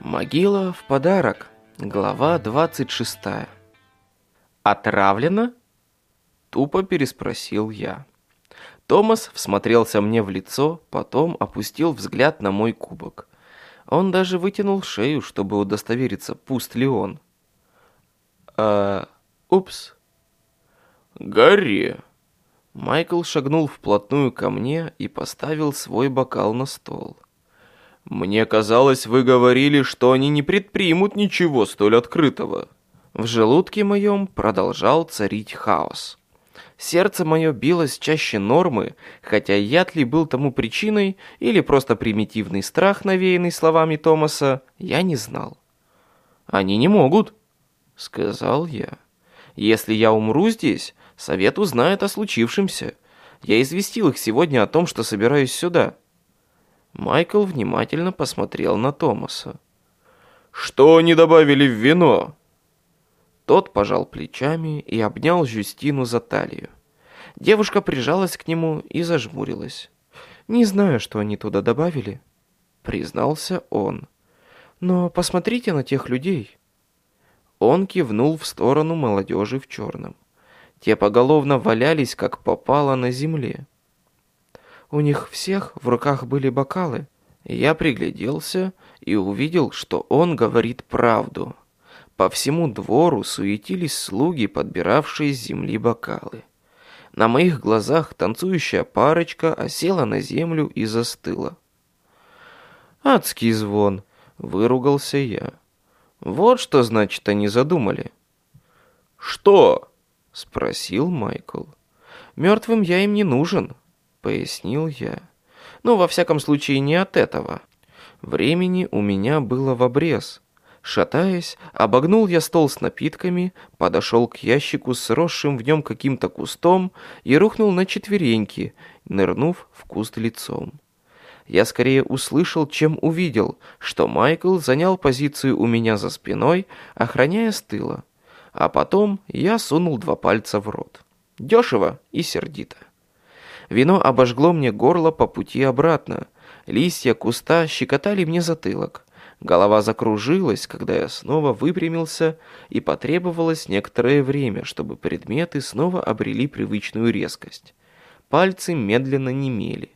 Могила в подарок. Глава 26. Отравлено? Тупо переспросил я. Томас всмотрелся мне в лицо, потом опустил взгляд на мой кубок. Он даже вытянул шею, чтобы удостовериться, пуст ли он. «А... упс». «Гарри!» Майкл шагнул вплотную ко мне и поставил свой бокал на стол. «Мне казалось, вы говорили, что они не предпримут ничего столь открытого». В желудке моем продолжал царить хаос. Сердце мое билось чаще нормы, хотя яд ли был тому причиной или просто примитивный страх, навеянный словами Томаса, я не знал. «Они не могут», — сказал я. «Если я умру здесь, совет узнает о случившемся. Я известил их сегодня о том, что собираюсь сюда». Майкл внимательно посмотрел на Томаса. «Что они добавили в вино?» Тот пожал плечами и обнял Жюстину за талию. Девушка прижалась к нему и зажмурилась. «Не знаю, что они туда добавили», — признался он. «Но посмотрите на тех людей». Он кивнул в сторону молодежи в черном. Те поголовно валялись, как попало на земле. У них всех в руках были бокалы. Я пригляделся и увидел, что он говорит правду. По всему двору суетились слуги, подбиравшие с земли бокалы. На моих глазах танцующая парочка осела на землю и застыла. «Адский звон!» — выругался я. «Вот что, значит, они задумали». «Что?» — спросил Майкл. «Мертвым я им не нужен», — пояснил я. «Ну, во всяком случае, не от этого. Времени у меня было в обрез». Шатаясь, обогнул я стол с напитками, подошел к ящику с росшим в нем каким-то кустом и рухнул на четвереньки, нырнув в куст лицом. Я скорее услышал, чем увидел, что Майкл занял позицию у меня за спиной, охраняя с тыла. А потом я сунул два пальца в рот. Дешево и сердито. Вино обожгло мне горло по пути обратно. Листья куста щекотали мне затылок. Голова закружилась, когда я снова выпрямился, и потребовалось некоторое время, чтобы предметы снова обрели привычную резкость. Пальцы медленно немели,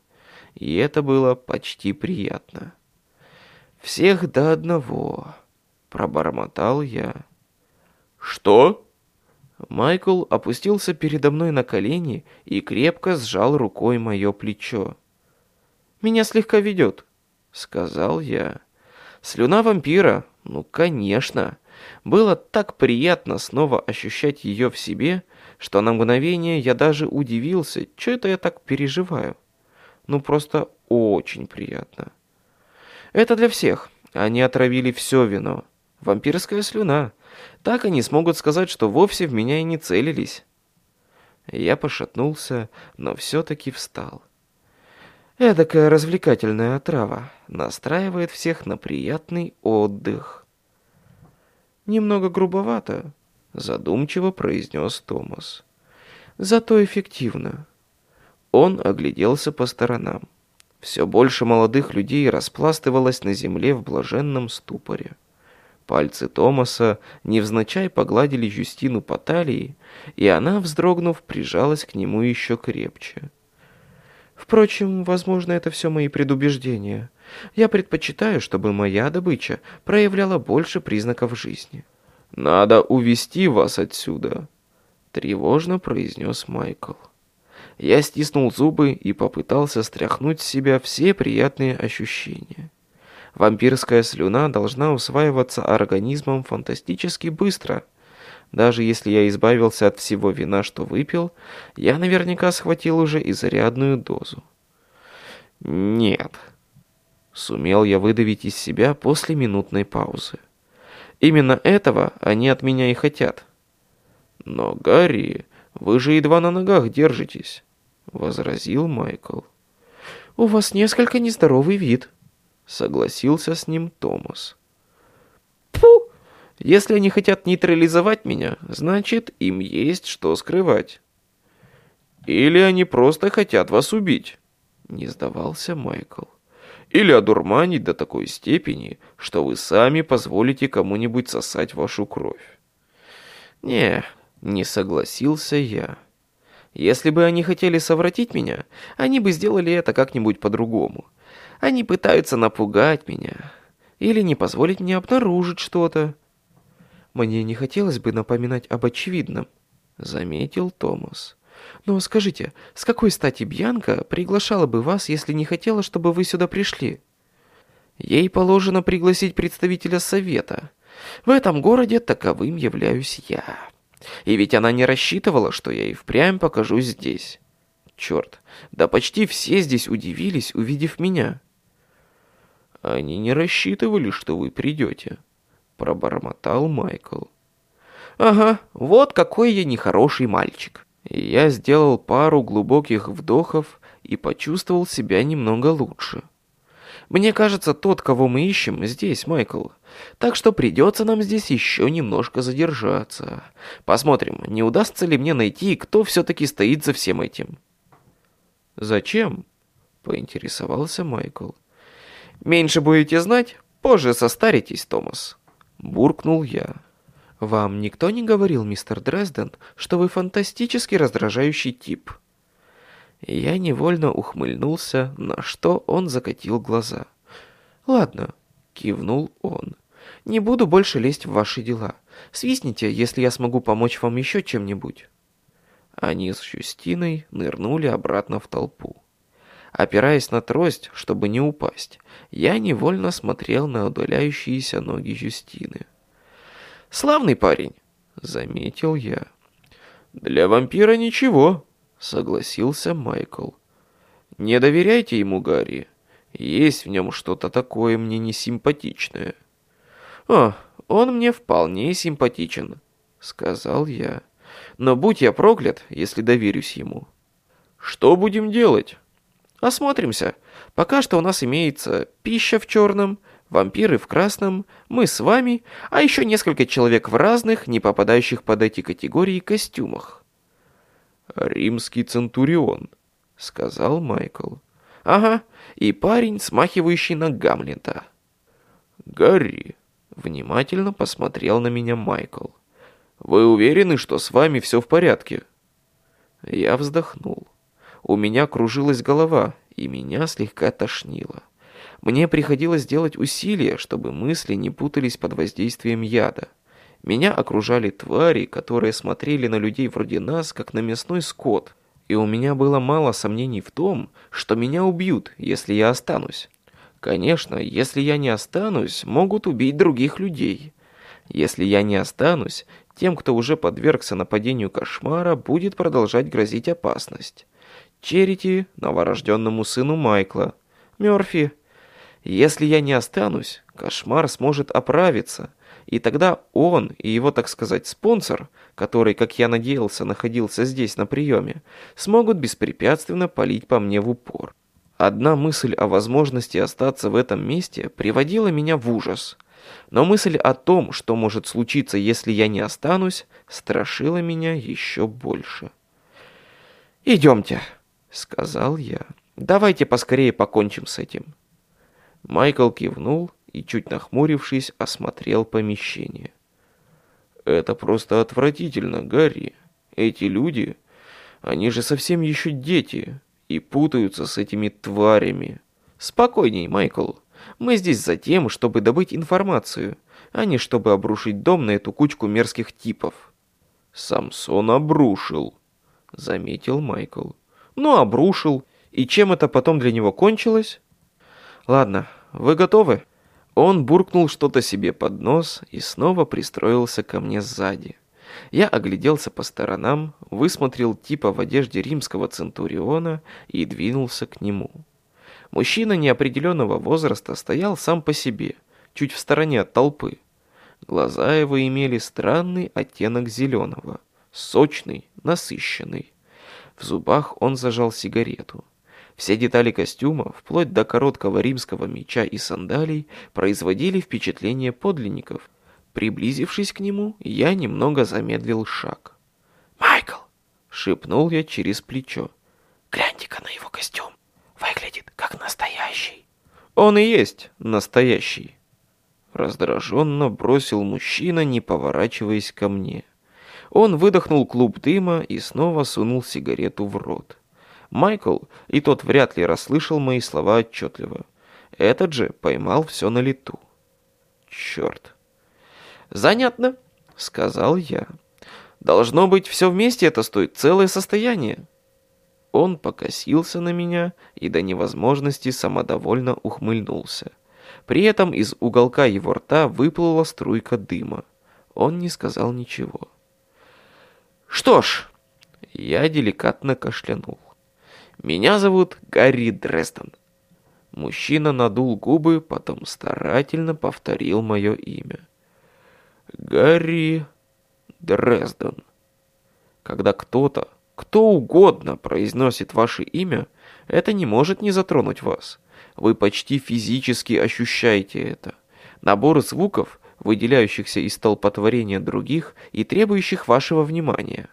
и это было почти приятно. «Всех до одного», — пробормотал я. «Что?» Майкл опустился передо мной на колени и крепко сжал рукой мое плечо. «Меня слегка ведет», — сказал я. Слюна вампира? Ну, конечно. Было так приятно снова ощущать ее в себе, что на мгновение я даже удивился, что это я так переживаю. Ну, просто очень приятно. Это для всех. Они отравили все вино. Вампирская слюна. Так они смогут сказать, что вовсе в меня и не целились. Я пошатнулся, но все-таки встал. Эдакая развлекательная отрава настраивает всех на приятный отдых. Немного грубовато, задумчиво произнес Томас. Зато эффективно. Он огляделся по сторонам. Все больше молодых людей распластывалось на земле в блаженном ступоре. Пальцы Томаса невзначай погладили Юстину по талии, и она, вздрогнув, прижалась к нему еще крепче. Впрочем, возможно, это все мои предубеждения. Я предпочитаю, чтобы моя добыча проявляла больше признаков жизни. «Надо увести вас отсюда», — тревожно произнес Майкл. Я стиснул зубы и попытался стряхнуть с себя все приятные ощущения. Вампирская слюна должна усваиваться организмом фантастически быстро — даже если я избавился от всего вина, что выпил, я наверняка схватил уже изрядную дозу. Нет. Сумел я выдавить из себя после минутной паузы. Именно этого они от меня и хотят. Но, Гарри, вы же едва на ногах держитесь, возразил Майкл. У вас несколько нездоровый вид, согласился с ним Томас. Пфу! Если они хотят нейтрализовать меня, значит, им есть что скрывать. Или они просто хотят вас убить, не сдавался Майкл. Или одурманить до такой степени, что вы сами позволите кому-нибудь сосать вашу кровь. Не, не согласился я. Если бы они хотели совратить меня, они бы сделали это как-нибудь по-другому. Они пытаются напугать меня или не позволить мне обнаружить что-то. Мне не хотелось бы напоминать об очевидном, заметил Томас. Но скажите, с какой стати Бьянка приглашала бы вас, если не хотела, чтобы вы сюда пришли? Ей положено пригласить представителя совета. В этом городе таковым являюсь я. И ведь она не рассчитывала, что я и впрямь покажусь здесь. Черт, да почти все здесь удивились, увидев меня. Они не рассчитывали, что вы придете, пробормотал Майкл. Ага, вот какой я нехороший мальчик. Я сделал пару глубоких вдохов и почувствовал себя немного лучше. Мне кажется, тот, кого мы ищем, здесь, Майкл. Так что придется нам здесь еще немножко задержаться. Посмотрим, не удастся ли мне найти, кто все-таки стоит за всем этим. «Зачем?» — поинтересовался Майкл. «Меньше будете знать, позже состаритесь, Томас», — буркнул я. «Вам никто не говорил, мистер Дрезден, что вы фантастически раздражающий тип?» Я невольно ухмыльнулся, на что он закатил глаза. «Ладно», — кивнул он. «Не буду больше лезть в ваши дела. Свистните, если я смогу помочь вам еще чем-нибудь». Они с Юстиной нырнули обратно в толпу. Опираясь на трость, чтобы не упасть, я невольно смотрел на удаляющиеся ноги Юстины. «Славный парень», — заметил я. «Для вампира ничего», — согласился Майкл. «Не доверяйте ему, Гарри. Есть в нем что-то такое мне несимпатичное». «О, он мне вполне симпатичен», — сказал я. «Но будь я проклят, если доверюсь ему». «Что будем делать?» «Осмотримся. Пока что у нас имеется пища в черном, вампиры в красном, мы с вами, а еще несколько человек в разных, не попадающих под эти категории, костюмах». «Римский центурион», — сказал Майкл. «Ага, и парень, смахивающий на Гамлета». «Гарри», — внимательно посмотрел на меня Майкл. «Вы уверены, что с вами все в порядке?» Я вздохнул. У меня кружилась голова, и меня слегка тошнило. Мне приходилось делать усилия, чтобы мысли не путались под воздействием яда. Меня окружали твари, которые смотрели на людей вроде нас, как на мясной скот. И у меня было мало сомнений в том, что меня убьют, если я останусь. Конечно, если я не останусь, могут убить других людей. Если я не останусь, тем, кто уже подвергся нападению кошмара, будет продолжать грозить опасность. Черити, новорожденному сыну Майкла. Мёрфи, если я не останусь, кошмар сможет оправиться, и тогда он и его, так сказать, спонсор, который, как я надеялся, находился здесь на приеме, смогут беспрепятственно палить по мне в упор. Одна мысль о возможности остаться в этом месте приводила меня в ужас. Но мысль о том, что может случиться, если я не останусь, страшила меня еще больше. «Идемте», — сказал я. «Давайте поскорее покончим с этим». Майкл кивнул и, чуть нахмурившись, осмотрел помещение. «Это просто отвратительно, Гарри. Эти люди, они же совсем еще дети и путаются с этими тварями». «Спокойней, Майкл. Мы здесь за тем, чтобы добыть информацию, а не чтобы обрушить дом на эту кучку мерзких типов». «Самсон обрушил», — заметил Майкл. «Ну, обрушил. И чем это потом для него кончилось?» «Ладно, вы готовы?» Он буркнул что-то себе под нос и снова пристроился ко мне сзади. Я огляделся по сторонам, высмотрел типа в одежде римского центуриона и двинулся к нему. Мужчина неопределенного возраста стоял сам по себе, чуть в стороне от толпы. Глаза его имели странный оттенок зеленого, сочный, насыщенный. В зубах он зажал сигарету. Все детали костюма, вплоть до короткого римского меча и сандалий, производили впечатление подлинников. Приблизившись к нему, я немного замедлил шаг. «Майкл!» — шепнул я через плечо. «Гляньте-ка на его костюм. Выглядит настоящий». Он и есть настоящий. Раздраженно бросил мужчина, не поворачиваясь ко мне. Он выдохнул клуб дыма и снова сунул сигарету в рот. Майкл, и тот вряд ли расслышал мои слова отчетливо. Этот же поймал все на лету. Черт. «Занятно», — сказал я. «Должно быть, все вместе это стоит целое состояние». Он покосился на меня и до невозможности самодовольно ухмыльнулся. При этом из уголка его рта выплыла струйка дыма. Он не сказал ничего. «Что ж...» Я деликатно кашлянул. «Меня зовут Гарри Дрезден». Мужчина надул губы, потом старательно повторил мое имя. «Гарри Дрезден». Когда кто-то кто угодно произносит ваше имя, это не может не затронуть вас. Вы почти физически ощущаете это. Набор звуков, выделяющихся из столпотворения других и требующих вашего внимания.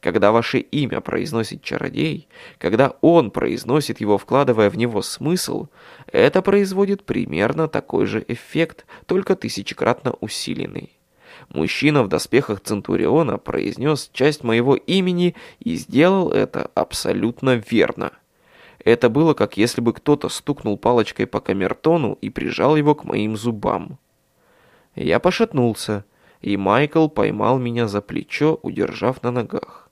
Когда ваше имя произносит чародей, когда он произносит его, вкладывая в него смысл, это производит примерно такой же эффект, только тысячекратно усиленный. Мужчина в доспехах Центуриона произнес часть моего имени и сделал это абсолютно верно. Это было как если бы кто-то стукнул палочкой по камертону и прижал его к моим зубам. Я пошатнулся, и Майкл поймал меня за плечо, удержав на ногах.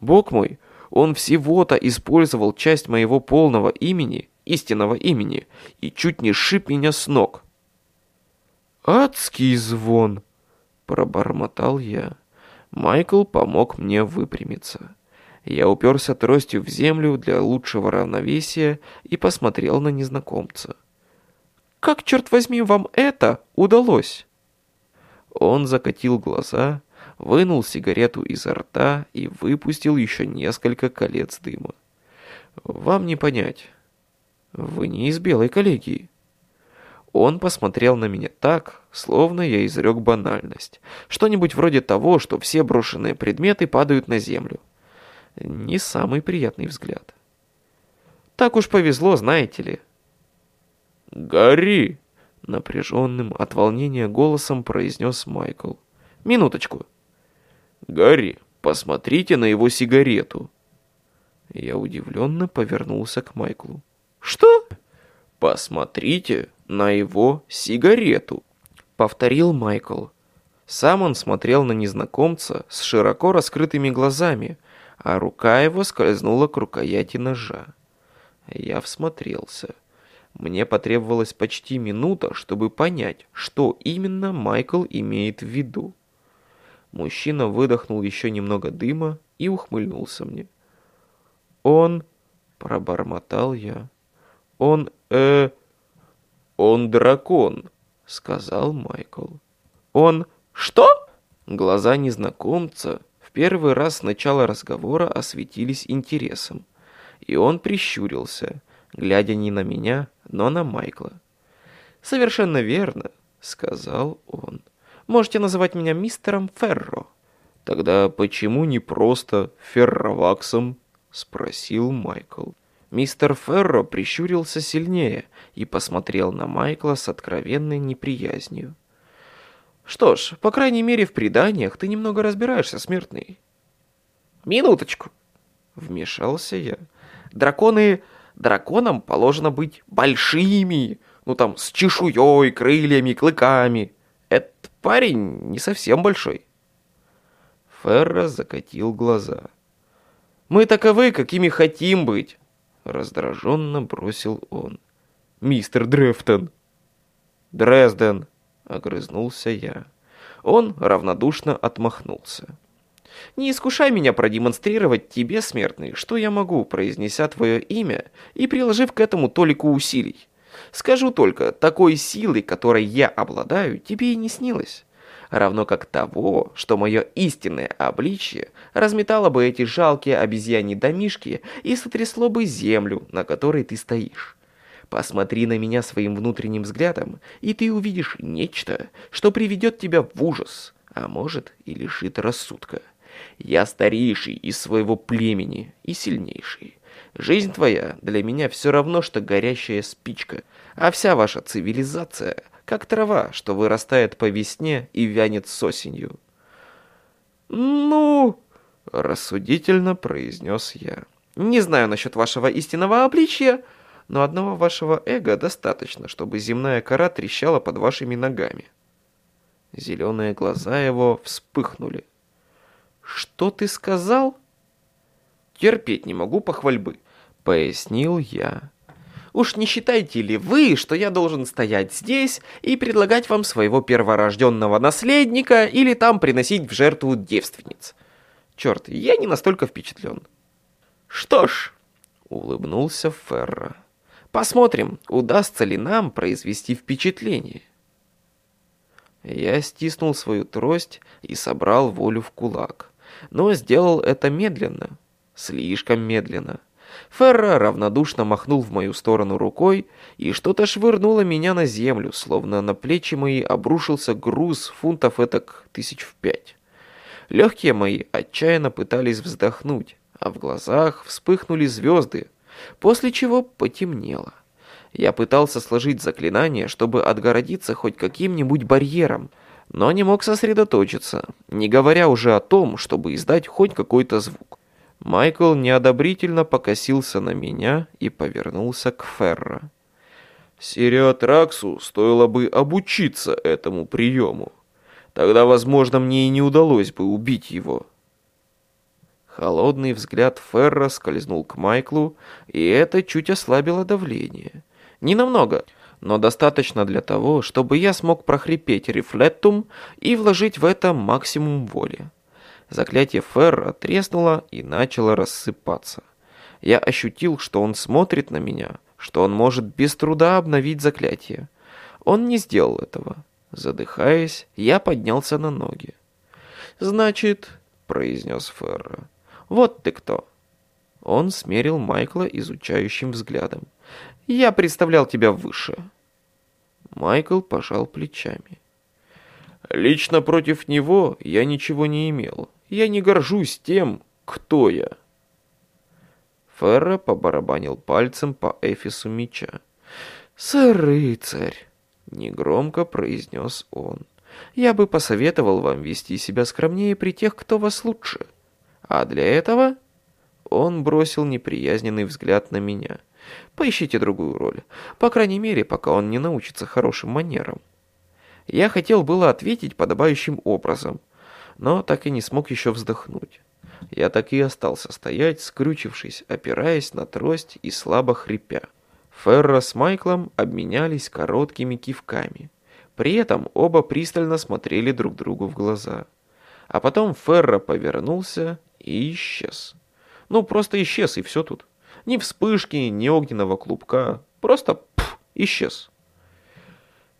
Бог мой, он всего-то использовал часть моего полного имени, истинного имени, и чуть не сшиб меня с ног. «Адский звон!» Пробормотал я. Майкл помог мне выпрямиться. Я уперся тростью в землю для лучшего равновесия и посмотрел на незнакомца. «Как, черт возьми, вам это удалось?» Он закатил глаза, вынул сигарету изо рта и выпустил еще несколько колец дыма. «Вам не понять. Вы не из белой коллегии». Он посмотрел на меня так, словно я изрек банальность. Что-нибудь вроде того, что все брошенные предметы падают на землю. Не самый приятный взгляд. Так уж повезло, знаете ли. «Гори!» — напряженным от волнения голосом произнес Майкл. «Минуточку». «Гори, посмотрите на его сигарету». Я удивленно повернулся к Майклу. «Что?» «Посмотрите на его сигарету», — повторил Майкл. Сам он смотрел на незнакомца с широко раскрытыми глазами, а рука его скользнула к рукояти ножа. Я всмотрелся. Мне потребовалась почти минута, чтобы понять, что именно Майкл имеет в виду. Мужчина выдохнул еще немного дыма и ухмыльнулся мне. «Он...» — пробормотал я. «Он, э...» «Он дракон», — сказал Майкл. «Он что?» Глаза незнакомца в первый раз с начала разговора осветились интересом, и он прищурился, глядя не на меня, но на Майкла. «Совершенно верно», — сказал он. «Можете называть меня мистером Ферро». «Тогда почему не просто Ферроваксом?» — спросил Майкл. Мистер Ферро прищурился сильнее и посмотрел на Майкла с откровенной неприязнью. «Что ж, по крайней мере, в преданиях ты немного разбираешься, смертный». «Минуточку!» — вмешался я. «Драконы... Драконам положено быть большими, ну там, с чешуей, крыльями, клыками. Этот парень не совсем большой». Ферро закатил глаза. «Мы таковы, какими хотим быть. Раздраженно бросил он. «Мистер Дрефтон!» «Дрезден!» — огрызнулся я. Он равнодушно отмахнулся. «Не искушай меня продемонстрировать тебе, смертный, что я могу, произнеся твое имя и приложив к этому толику усилий. Скажу только, такой силы, которой я обладаю, тебе и не снилось равно как того, что мое истинное обличье разметало бы эти жалкие обезьяньи домишки и сотрясло бы землю, на которой ты стоишь. Посмотри на меня своим внутренним взглядом, и ты увидишь нечто, что приведет тебя в ужас, а может и лишит рассудка. Я старейший из своего племени и сильнейший. Жизнь твоя для меня все равно, что горящая спичка, а вся ваша цивилизация, как трава, что вырастает по весне и вянет с осенью». «Ну...» — рассудительно произнес я. «Не знаю насчет вашего истинного обличия, но одного вашего эго достаточно, чтобы земная кора трещала под вашими ногами». Зеленые глаза его вспыхнули. «Что ты сказал?» «Терпеть не могу похвальбы», — пояснил я. «Уж не считаете ли вы, что я должен стоять здесь и предлагать вам своего перворожденного наследника или там приносить в жертву девственниц? Черт, я не настолько впечатлен». «Что ж», — улыбнулся Ферро, — «посмотрим, удастся ли нам произвести впечатление». Я стиснул свою трость и собрал волю в кулак, но сделал это медленно, слишком медленно. Ферра равнодушно махнул в мою сторону рукой, и что-то швырнуло меня на землю, словно на плечи мои обрушился груз фунтов этак тысяч в пять. Легкие мои отчаянно пытались вздохнуть, а в глазах вспыхнули звезды, после чего потемнело. Я пытался сложить заклинание, чтобы отгородиться хоть каким-нибудь барьером, но не мог сосредоточиться, не говоря уже о том, чтобы издать хоть какой-то звук. Майкл неодобрительно покосился на меня и повернулся к Ферро. Сириатраксу стоило бы обучиться этому приему. Тогда, возможно, мне и не удалось бы убить его. Холодный взгляд Ферра скользнул к Майклу, и это чуть ослабило давление. Не намного, но достаточно для того, чтобы я смог прохрипеть рефлеттум и вложить в это максимум воли. Заклятие Ферра треснуло и начало рассыпаться. Я ощутил, что он смотрит на меня, что он может без труда обновить заклятие. Он не сделал этого. Задыхаясь, я поднялся на ноги. «Значит», — произнес Ферра, — «вот ты кто». Он смерил Майкла изучающим взглядом. Я представлял тебя выше». Майкл пожал плечами. «Лично против него я ничего не имел. Я не горжусь тем, кто я». Ферро побарабанил пальцем по эфису меча. «Сэр-рыцарь!» — негромко произнес он. «Я бы посоветовал вам вести себя скромнее при тех, кто вас лучше. А для этого...» Он бросил неприязненный взгляд на меня — Поищите другую роль. По крайней мере, пока он не научится хорошим манерам. Я хотел было ответить подобающим образом, но так и не смог еще вздохнуть. Я так и остался стоять, скрючившись, опираясь на трость и слабо хрипя. Ферро с Майклом обменялись короткими кивками. При этом оба пристально смотрели друг другу в глаза. А потом Ферро повернулся и исчез. Ну, просто исчез, и все тут. Ни вспышки, ни огненного клубка. Просто пф, исчез.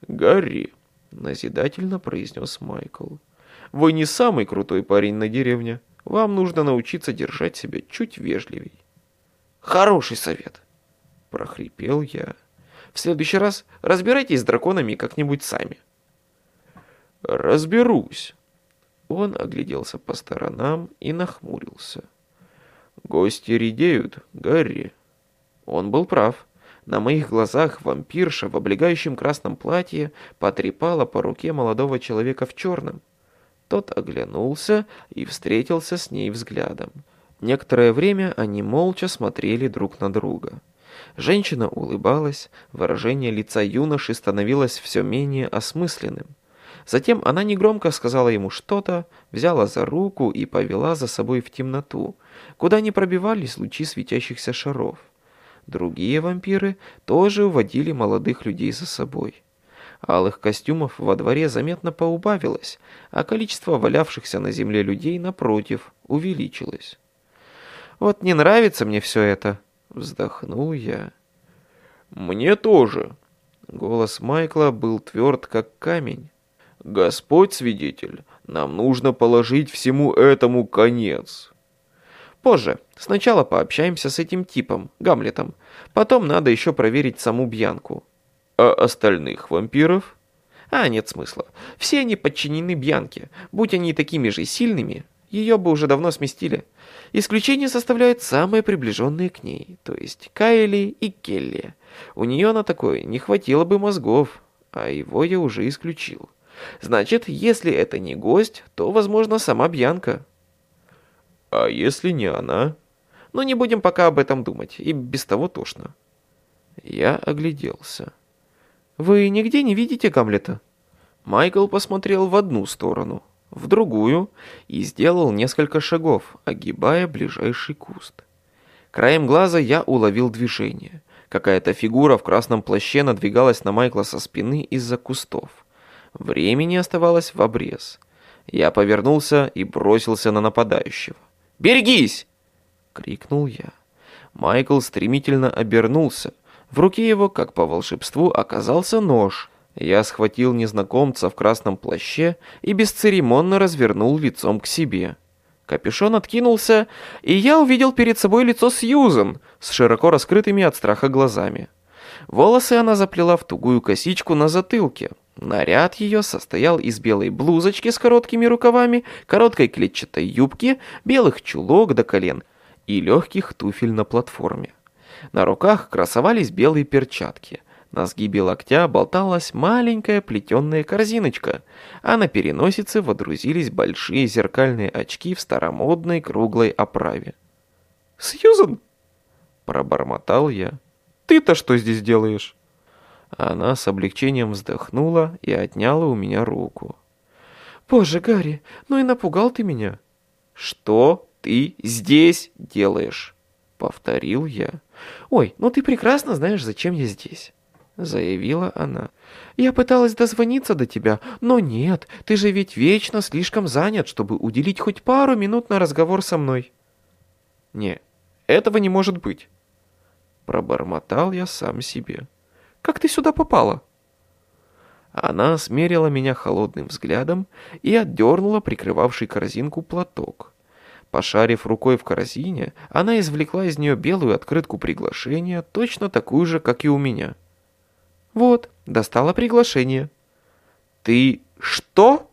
«Гарри», — назидательно произнес Майкл, — «вы не самый крутой парень на деревне. Вам нужно научиться держать себя чуть вежливей». «Хороший совет», — прохрипел я. «В следующий раз разбирайтесь с драконами как-нибудь сами». «Разберусь». Он огляделся по сторонам и нахмурился. Гости редеют, Гарри. Он был прав. На моих глазах вампирша в облегающем красном платье потрепала по руке молодого человека в черном. Тот оглянулся и встретился с ней взглядом. Некоторое время они молча смотрели друг на друга. Женщина улыбалась, выражение лица юноши становилось все менее осмысленным. Затем она негромко сказала ему что-то, взяла за руку и повела за собой в темноту, куда не пробивались лучи светящихся шаров. Другие вампиры тоже уводили молодых людей за собой. Алых костюмов во дворе заметно поубавилось, а количество валявшихся на земле людей, напротив, увеличилось. «Вот не нравится мне все это», — вздохнул я. «Мне тоже». Голос Майкла был тверд, как камень. «Господь свидетель, нам нужно положить всему этому конец». Позже. Сначала пообщаемся с этим типом, Гамлетом. Потом надо еще проверить саму Бьянку. А остальных вампиров? А, нет смысла. Все они подчинены Бьянке. Будь они такими же сильными, ее бы уже давно сместили. Исключение составляют самые приближенные к ней, то есть Кайли и Келли. У нее на такое не хватило бы мозгов, а его я уже исключил. Значит, если это не гость, то, возможно, сама Бьянка. А если не она? Но не будем пока об этом думать, и без того тошно. Я огляделся. Вы нигде не видите Гамлета? Майкл посмотрел в одну сторону, в другую и сделал несколько шагов, огибая ближайший куст. Краем глаза я уловил движение. Какая-то фигура в красном плаще надвигалась на Майкла со спины из-за кустов. Времени оставалось в обрез. Я повернулся и бросился на нападающего. «Берегись!» — крикнул я. Майкл стремительно обернулся. В руке его, как по волшебству, оказался нож. Я схватил незнакомца в красном плаще и бесцеремонно развернул лицом к себе. Капюшон откинулся, и я увидел перед собой лицо Сьюзен с широко раскрытыми от страха глазами. Волосы она заплела в тугую косичку на затылке. Наряд ее состоял из белой блузочки с короткими рукавами, короткой клетчатой юбки, белых чулок до колен и легких туфель на платформе. На руках красовались белые перчатки – на сгибе локтя болталась маленькая плетеная корзиночка, а на переносице водрузились большие зеркальные очки в старомодной круглой оправе. «Сьюзан!» – пробормотал я. «Ты-то что здесь делаешь?» Она с облегчением вздохнула и отняла у меня руку. «Боже, Гарри, ну и напугал ты меня!» «Что ты здесь делаешь?» — повторил я. «Ой, ну ты прекрасно знаешь, зачем я здесь» заявила она. «Я пыталась дозвониться до тебя, но нет, ты же ведь вечно слишком занят, чтобы уделить хоть пару минут на разговор со мной». «Не, этого не может быть», — пробормотал я сам себе. «Как ты сюда попала?» Она смерила меня холодным взглядом и отдернула прикрывавший корзинку платок. Пошарив рукой в корзине, она извлекла из нее белую открытку приглашения, точно такую же, как и у меня. «Вот, достала приглашение». «Ты что?»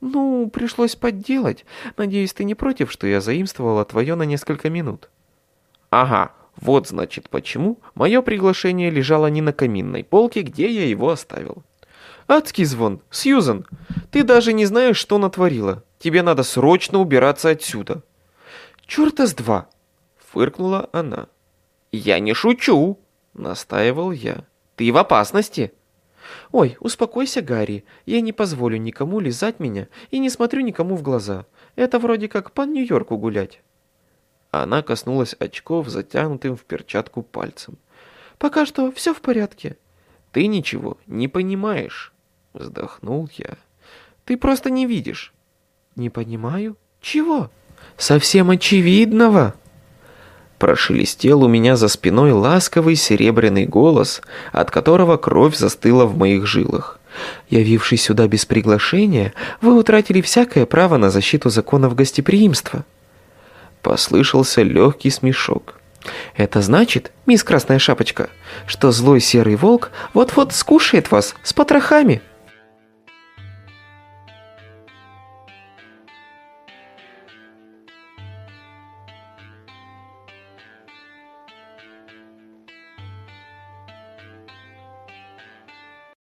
«Ну, пришлось подделать. Надеюсь, ты не против, что я заимствовала твое на несколько минут?» «Ага, вот значит почему мое приглашение лежало не на каминной полке, где я его оставил». «Адский звон! Сьюзан, ты даже не знаешь, что натворила. Тебе надо срочно убираться отсюда». «Черта с два!» — фыркнула она. «Я не шучу!» — настаивал я. Ты в опасности!» «Ой, успокойся, Гарри. Я не позволю никому лизать меня и не смотрю никому в глаза. Это вроде как по Нью-Йорку гулять». Она коснулась очков, затянутым в перчатку пальцем. «Пока что все в порядке». «Ты ничего не понимаешь», — вздохнул я. «Ты просто не видишь». «Не понимаю? Чего?» «Совсем очевидного». Прошелестел у меня за спиной ласковый серебряный голос, от которого кровь застыла в моих жилах. «Явившись сюда без приглашения, вы утратили всякое право на защиту законов гостеприимства». Послышался легкий смешок. «Это значит, мисс Красная Шапочка, что злой серый волк вот-вот скушает вас с потрохами».